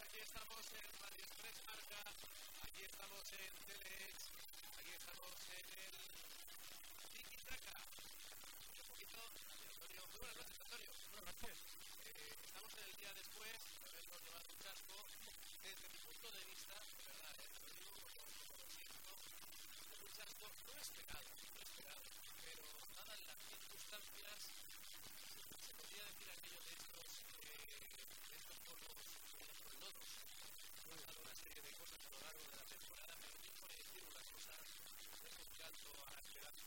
Aquí estamos en Radio Express Marca, aquí estamos en Telex, aquí estamos en el Tiki Taka. Un poquito de Antonio. Muy buenas noches, Antonio. Buenas noches. Eh, estamos en el día después, a ver nos llevado un chasco. Desde mi punto de vista, de verdad, eh, lo digo porque lo siento, un chasco no esperado, no esperado, pero dadas las circunstancias una serie de cosas a lo largo de la temporada, pero no puedo decir una cosa, es un canto a la.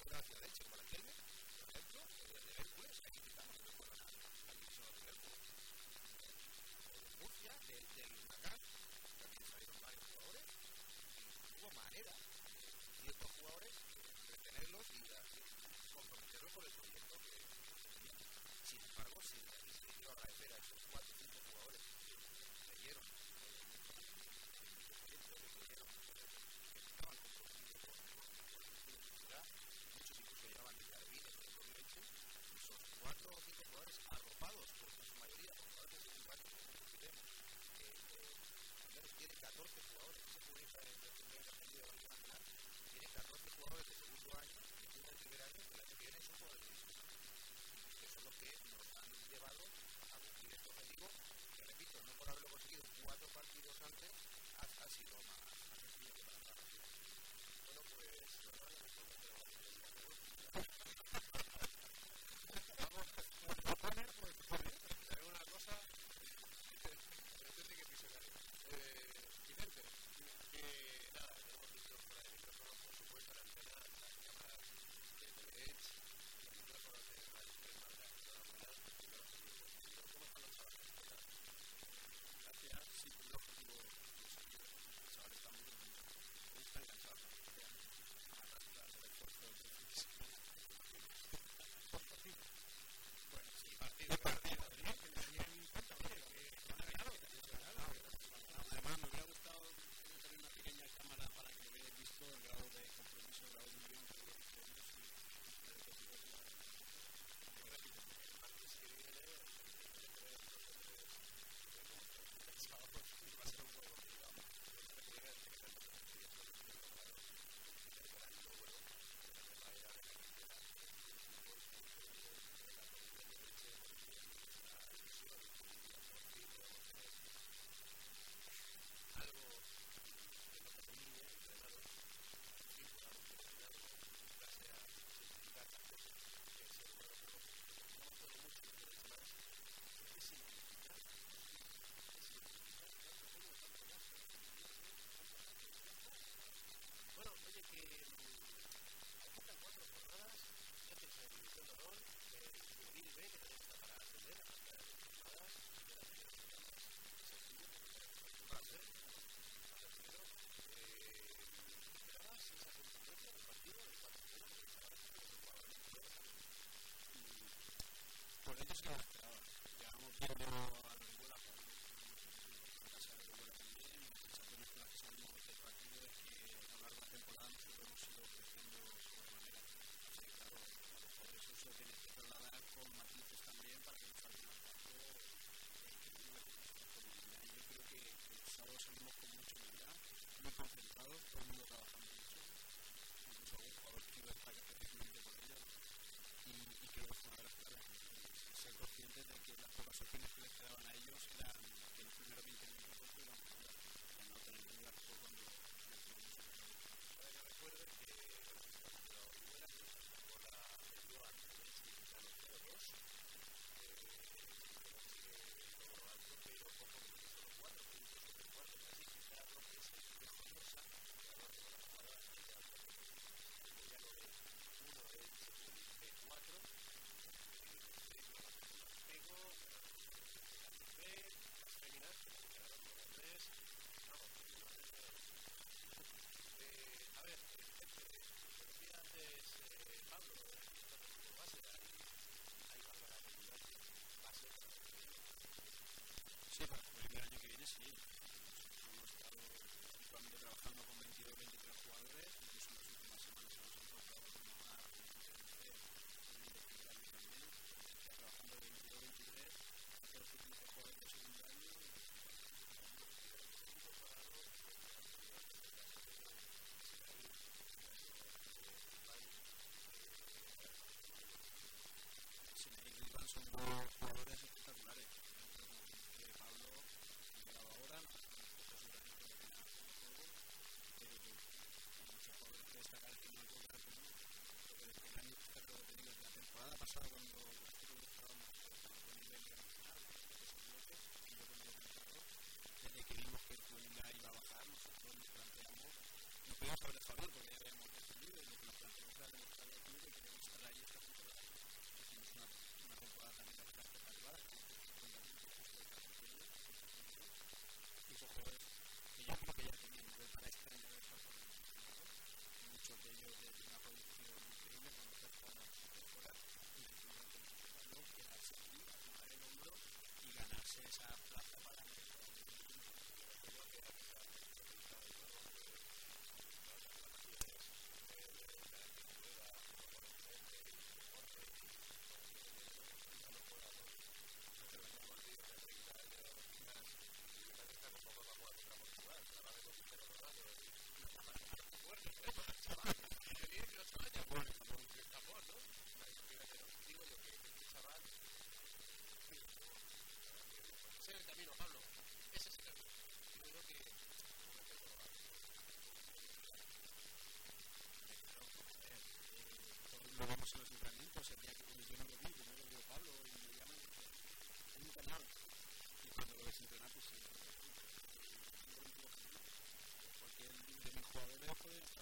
fotografía de Che Guardielme, por ejemplo, de Hércules, aquí estamos en Hércules, aquí son de Murcia, del Huracán, también salieron varios jugadores, y hubo manera de estos jugadores retenerlos y comprometerlos por el proyecto que tenían. Sin embargo, si quiero agradecer a estos cuatro o cinco jugadores 14 jugadores, se puede diferente el primer partido de la Plan. Tiene 14 jugadores de segundo año, ninguno del primer año, pero año que viene es un jugador de discusión. Eso es lo que nos han llevado a cumplir este objetivo, que repito, no por haberlo conseguido cuatro partidos antes, ha, ha sido más the other day, que,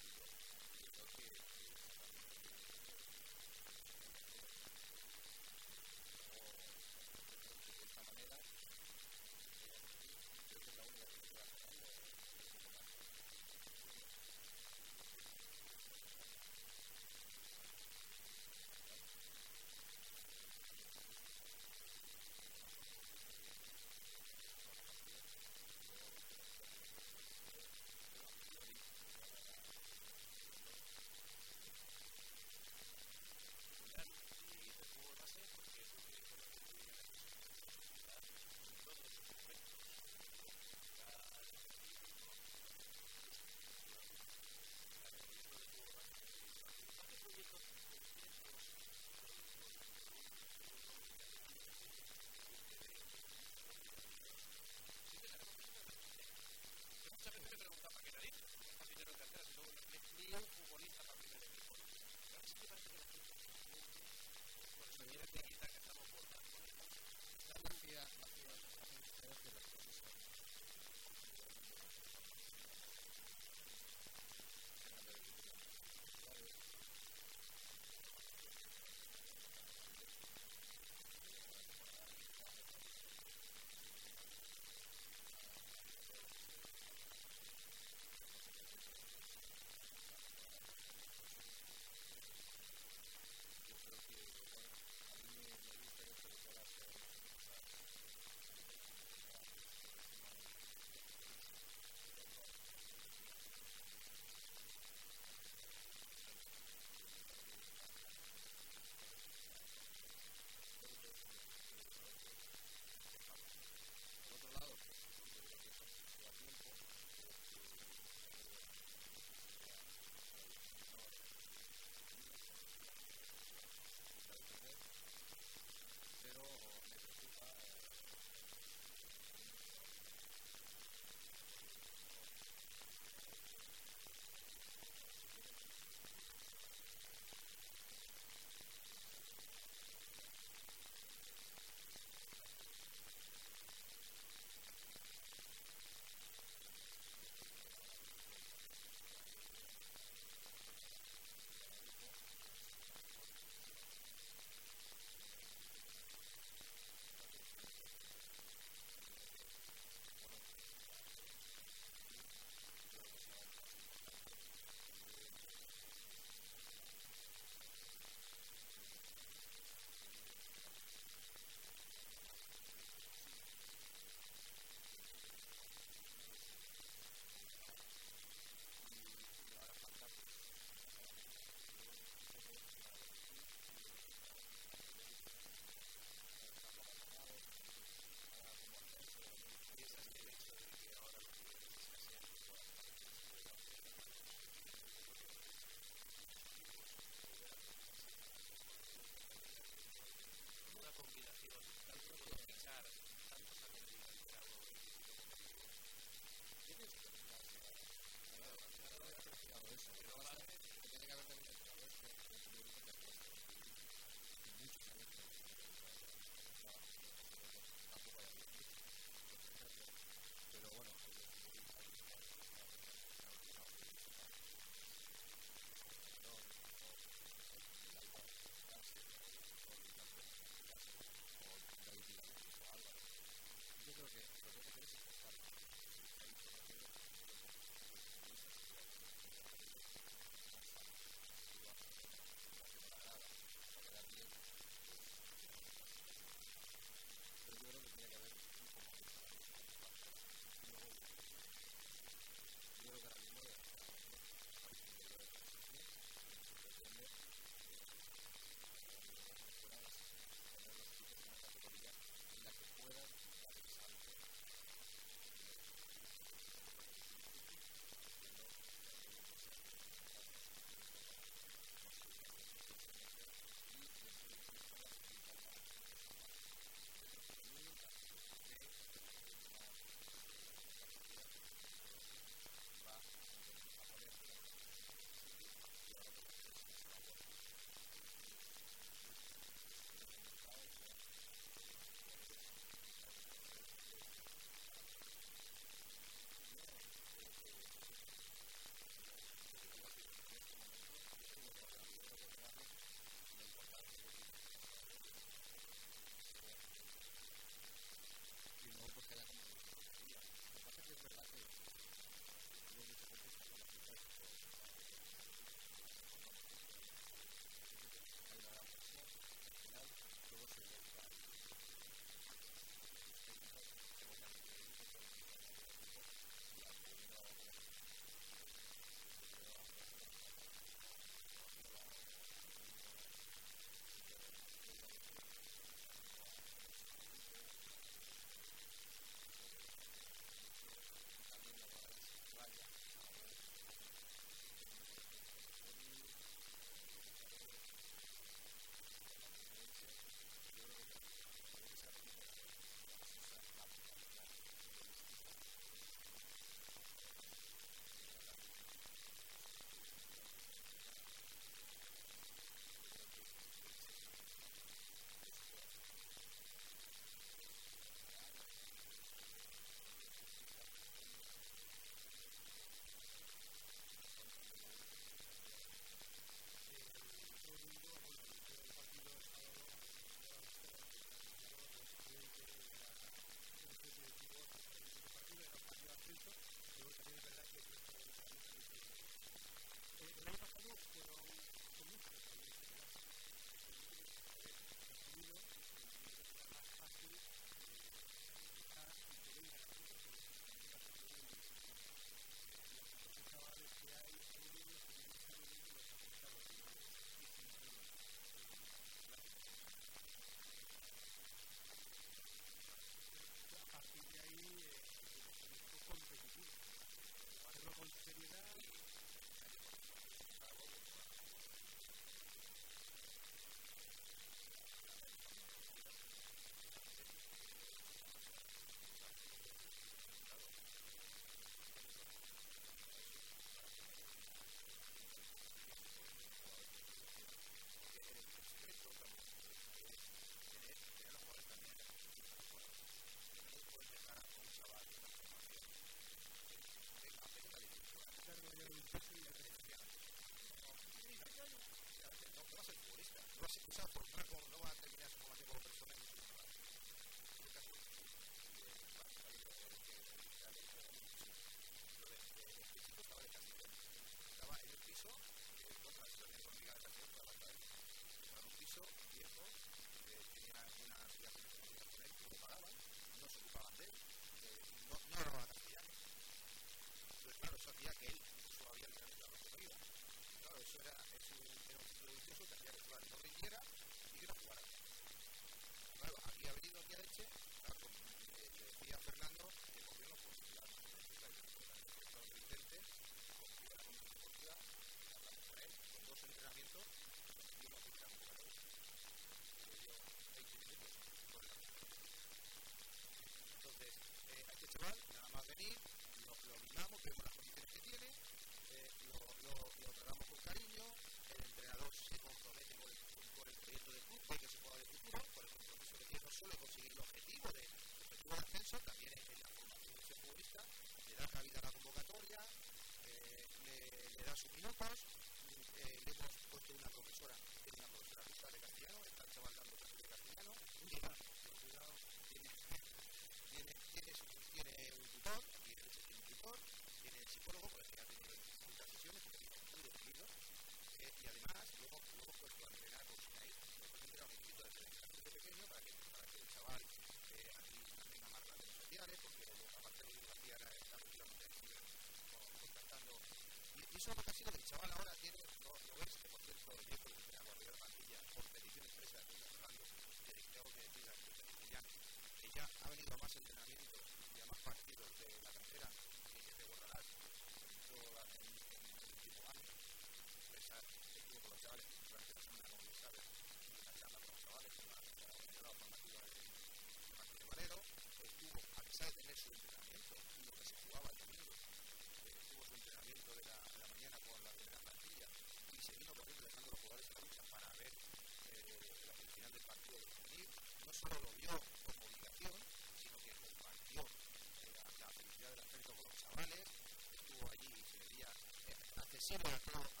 see that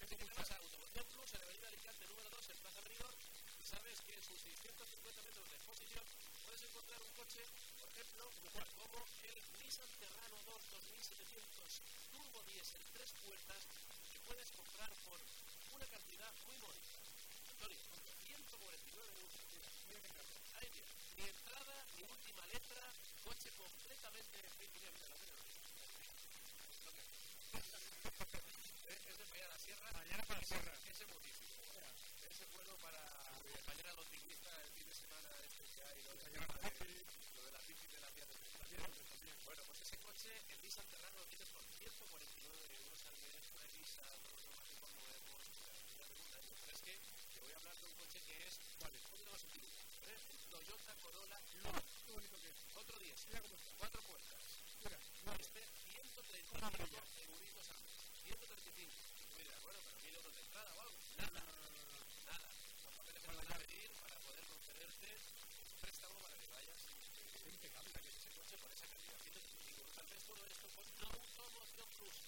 Es decir, tenemos a Automoción Plus en la avenida Alicante número 2 en Plaza Abrigo y sabes que en sus 650 metros de exposición puedes encontrar un coche, por ejemplo, mejor como el Nissan Terrano 2 2700 Turbo Diesel 3 puertas que puedes comprar por una cantidad muy módica. Antonio, 149 euros. Ahí mira, ni entrada ni última letra, coche completamente free. Mira, mira es, es de mañana a la sierra. Mañana para la sierra. Ese motivo. Ese vuelo para acompañar a los ciclistas el fin de semana este que hay. Lo de, la, lo de la bici de la vía de Bueno, pues ese coche, el Nissan Terrano, lo tienes por 149 euros al mes. Una Nissan, unos neumáticos nuevos, una segunda. Pero es que te voy a hablar de un coche que es, ¿cuál es? ¿Cómo lo vas a? Toyota Corolla Luna. Qué bonito que es. Otro 10. Cuatro puertas. Mira, este 135 euritos al mes. ¿Y esto que pero mil euros de entrada o algo. Nada, nada. Los papeles a para poder concederte un préstamo para que vayas es impecable que ese coche con esa calidad. 135 euros al todo esto con Automoción Plus.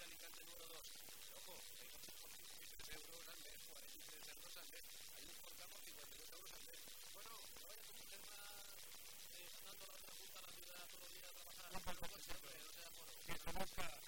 Alicante número 2. Ojo, hay coches por 53 euros al mes, 43 euros al mes. Hay un Ford 52 euros al mes. Bueno, no vayas con un tema andando la otra a la ciudad todo el día a trabajar. No, no, no, no, no, no, no, no, no,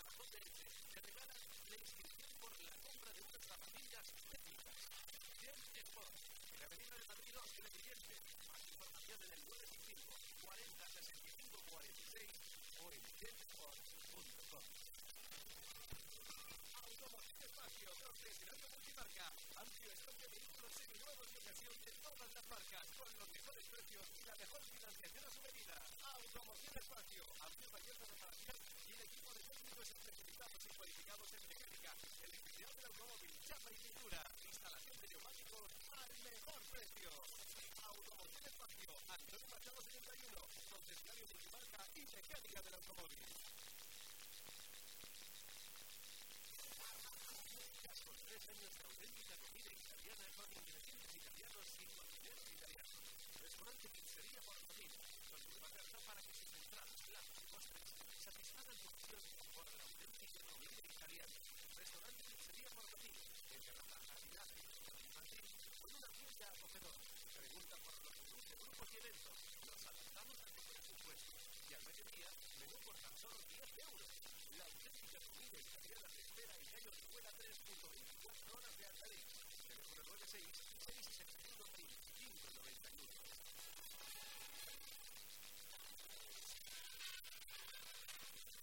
dos veces la inscripción por la compra de unas zapatillas técnicas. James Sports, en la Avenida de Madrid 2, en siguiente. Más información en el 955 40 65 46 o en jamesports.com. Automoción Espacio, dos escenario multimarca. Amplio stock de vehículos seminuevos y ocasión de todas las marcas, con los mejores precios y la mejor financiación a su medida. Automoción Espacio, cualificados en mecánica, electricidad del automóvil, chapa y pintura, instalación de neumáticos al mejor precio. Automoción Espacio, Antonio Machado 71, concesionario multimarca y mecánica del automóvil. con tres años de auténtica comida italiana con ingredientes italianos y cocineros italianos. Restaurante Pizzería Portofino, con nueva carta para que sus entradas, platos y postres satisfagan tu opción por la auténtica comida italiana. Restaurante Pizzería Portofino, en Terraza Jardinada y Infantil, con un ambiente acogedor. Pregunta por los menús de grupos y eventos. Los adaptamos a tu presupuesto. Y al mediodía, menú por tan solo 10 euros. La auténtica comida italiana te espera en Calle Orihuela 3.24 horas de Altadí. Teléfono 96 661 2591.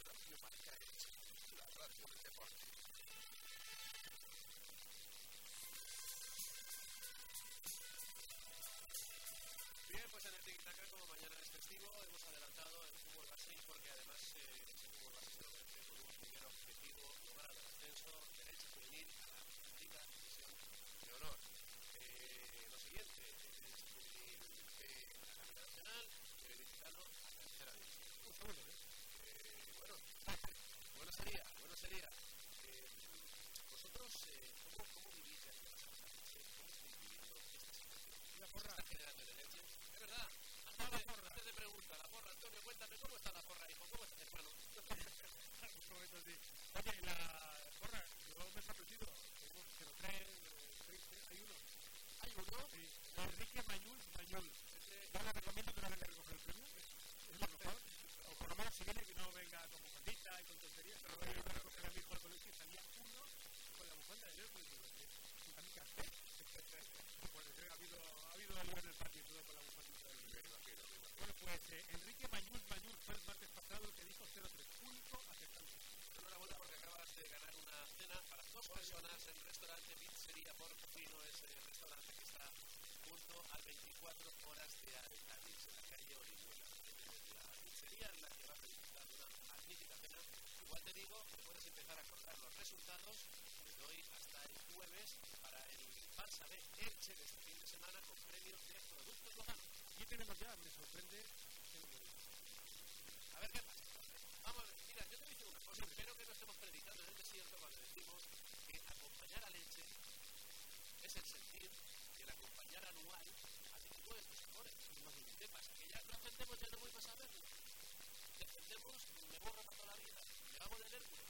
Radio Marca Elche, la radio del deporte. Bien, pues en el tic-tac, como mañana es festivo, hemos adelantado el fútbol base porque además eh, el fútbol base se lo merece con un primer objetivo lograr el ascenso derecho juvenil a la primera división de honor. Eh, lo siguiente, el derecho juvenil B a la Liga Nacional, el Licitano a la tercera división. Eh, bueno, bueno sería, bueno sería. Eh, vosotros, eh, ¿cómo, ¿cómo vivís ya las cosas? ¿Cómo estáis viviendo esta situación? La porra. Está generando en el Elche. Es verdad. Antes de, antes de pregunta, la porra, Antonio, cuéntame cómo está la porra, hijo, cómo estás, hermano. Prometo, sí. Oye, la porra, yo me he sorprendido. Tenemos 03, 30, hay uno. ¿Hay uno? Sí. Enrique Mayul Mayul. Yo le recomiendo que no venga a recoger el premio. Es lo mejor. O por lo menos si viene que no venga con bufandita y con tonterías. Pero voy a ir a recoger a mi hijo al colegio y salía uno con la bufanda de Hércules. Su camisa. Pues ha habido, ha habido algo en el patio y todo con la bufandita del Bueno, pues eh, Enrique Mayul Mayul fue el martes pasado el que dijo 03. Único aceptante. Enhorabuena porque acabas de ganar una cena para dos personas en restaurante Pizzería Portofino, ese restaurante que está junto al 24 horas de Altavix, en la calle Orihuela. La pizzería en la que vas a disfrutar de una magnífica cena. Igual te digo que puedes empezar a contar los resultados desde hoy hasta el jueves para el Barça B Elche de este fin de semana con premios de productos locales. Aquí tenemos ya, me sorprende. A ver qué pasa. Vamos, mira, yo te a decir una cosa. Espero que no estemos predicando en el desierto cuando decimos que acompañar a leche es el sentir que el acompañar anual que puedes tus amores. ¿Qué pasa? Que ya no defendemos ya no voy más a verlo. Defendemos, me borro para toda la vida. Me hago del Hércules.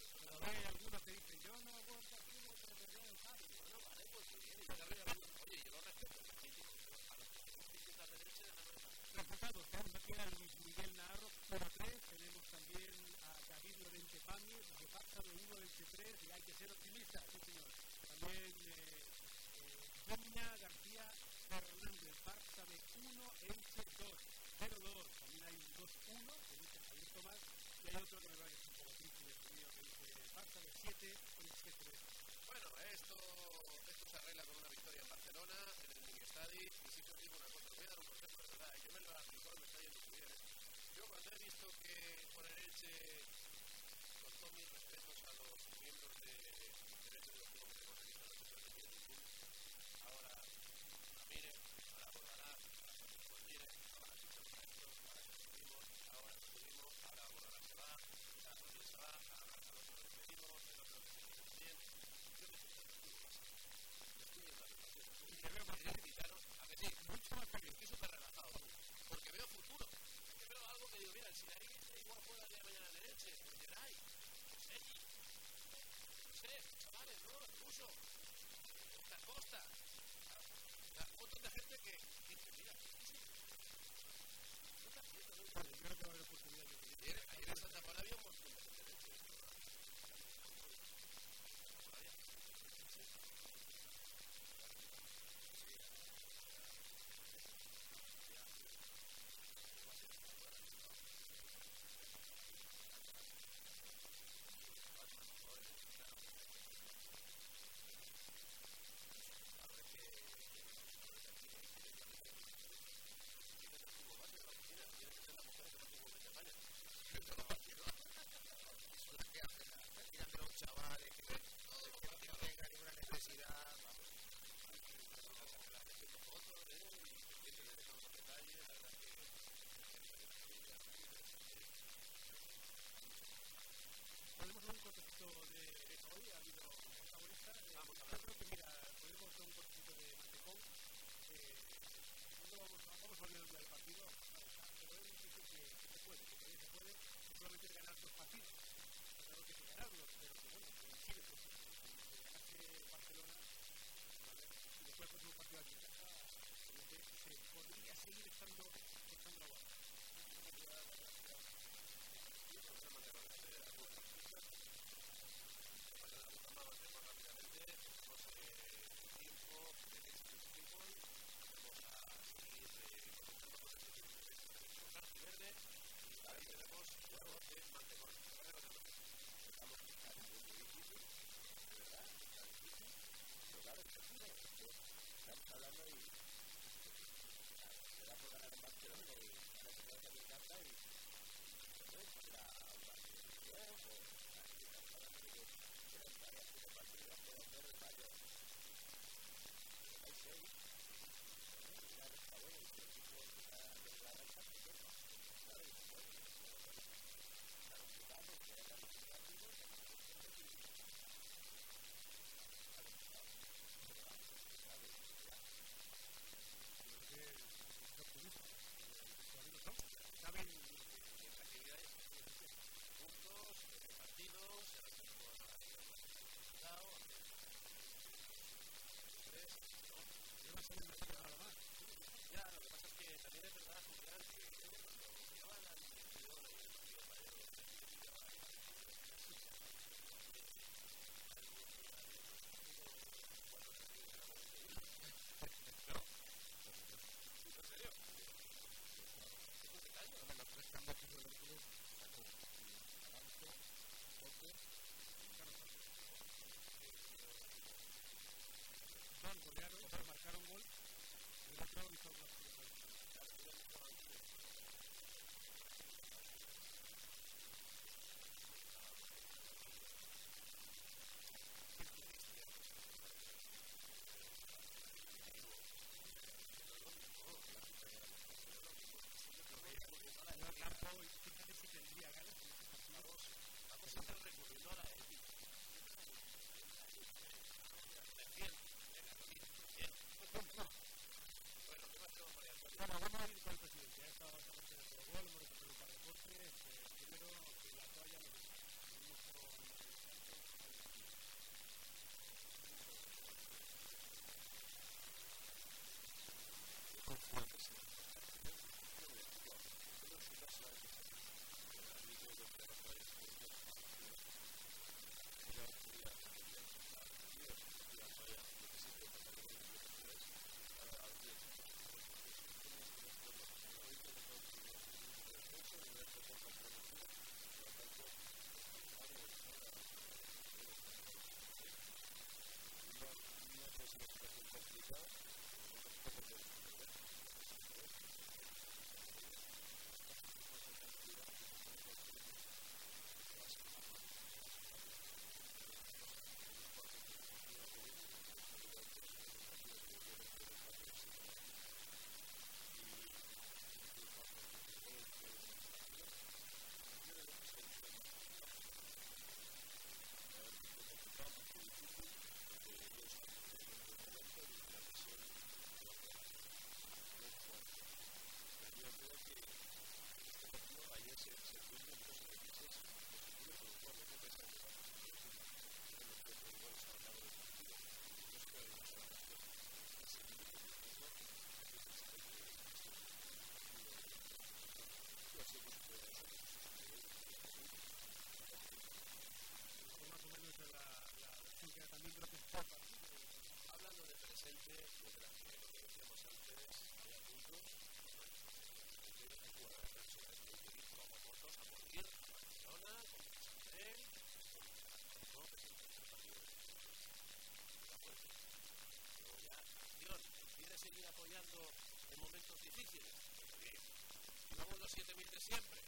7.000 de siempre.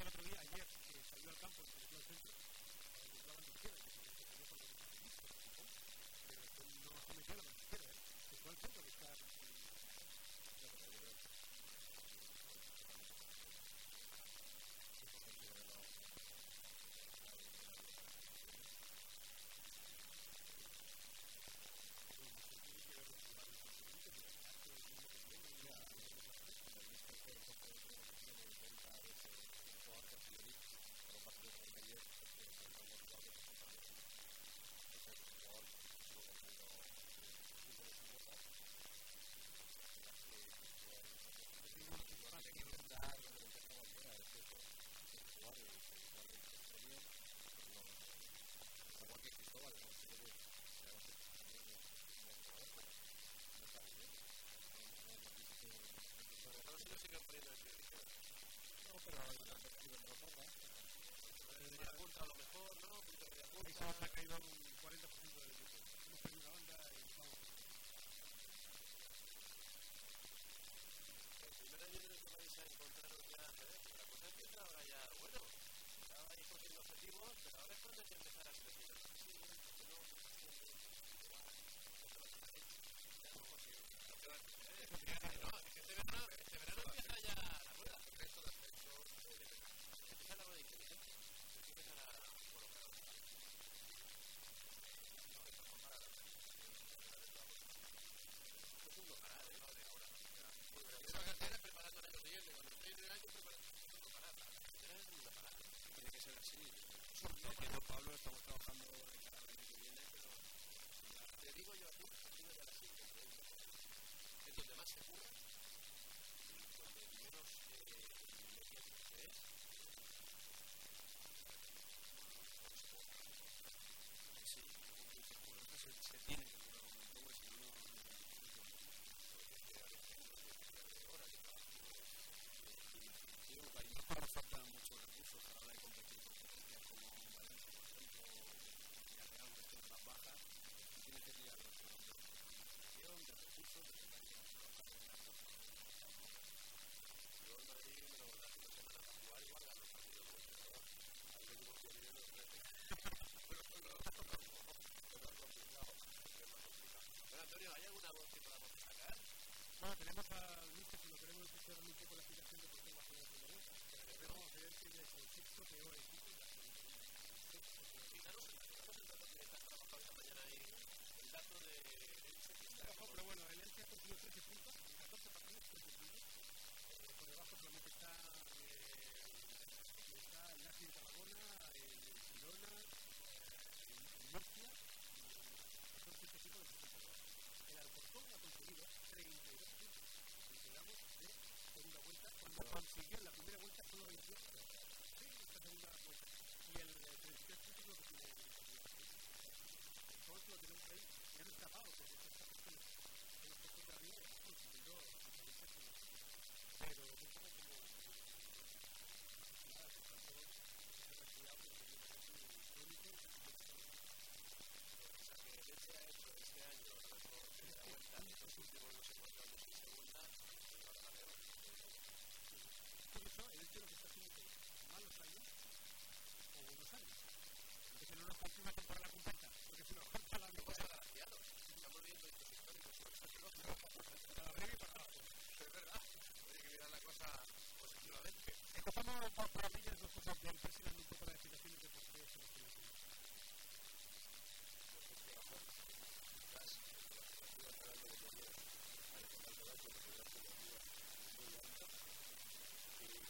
decía el otro día, ayer, que salió al campo, que eh, centro, que se metió pero no la izquierda, que al centro, Sound ha caído un 40% del equipo. Hemos una banda en El primer año que vais a ¿eh? la cosa empieza ahora ya, bueno, ya vais consiguiendo objetivos, pero ahora es cuando hay que empezar a seleccionar. Sí, no, no, no, no, no, no, no, no, no, God's word. qué nos está haciendo malos años o buenos años. Porque si no nos falta una temporada completa, porque si nos falta la misma cosa agraciados, estamos viendo estos históricos, a la breve y para abajo. Es verdad, hay que mirar la cosa positivamente. Empezamos por parrillas dos cosas bien, precisamente un poco la explicación de por qué se nos tiene que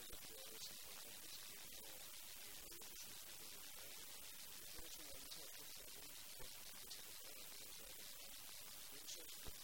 Thank you.